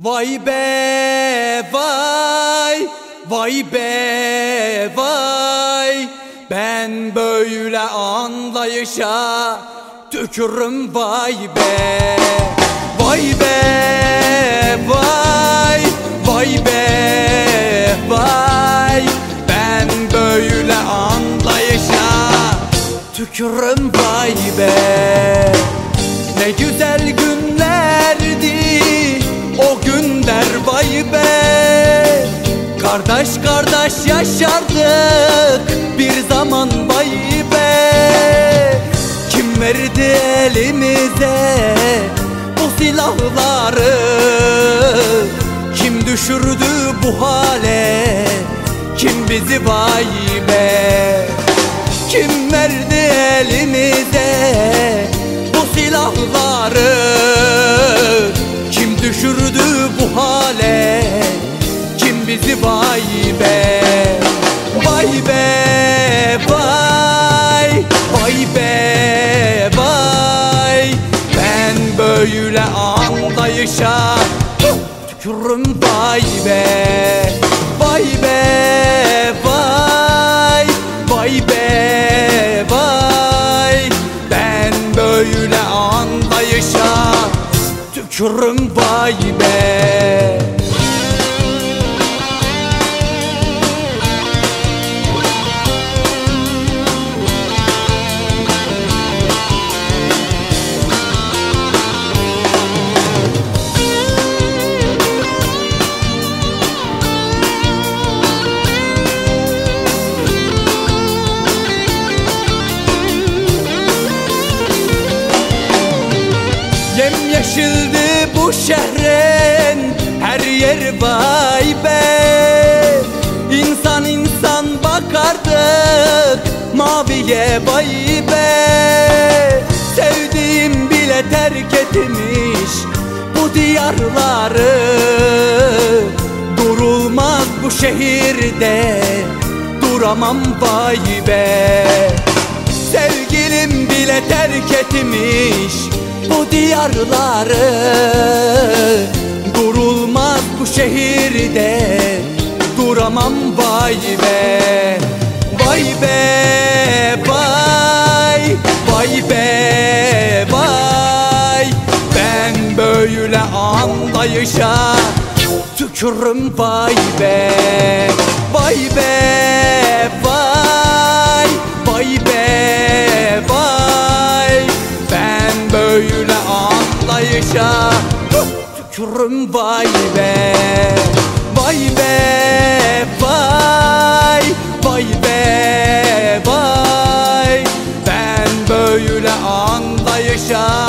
Vay be vay Vay be vay. Ben böyle anlayışa Tükürüm vay be. Vay be vay Vay be vay. Ben böyle anlayışa Tükürüm vay be Kardeş kardeş yaşardık. Bir zaman vay be. Kim verdi elimize bu silahları? Kim düşürdü bu hale? Kim bizi vay be Ben böyle anlayışa Tükürüm vay be Vay be vay Vay be vay. Ben böyle anlayışa Tükürüm vay be Yem yeşildi bu şehrin her yer vay be. İnsan insan bakardık maviye vay be. Sevdiğim bile terk etmiş bu diyarları. Durulmaz bu şehirde duramam vay be. Sevgilim bile terk etmiş bu diyarları. Durulmaz bu şehirde duramam vay be. Vay be vay Vay be vay. Ben böyle anlayışa tükürüm vay be anlayışa tükürüm vay be Vay be vay Vay be vay. Ben böyle anlayışa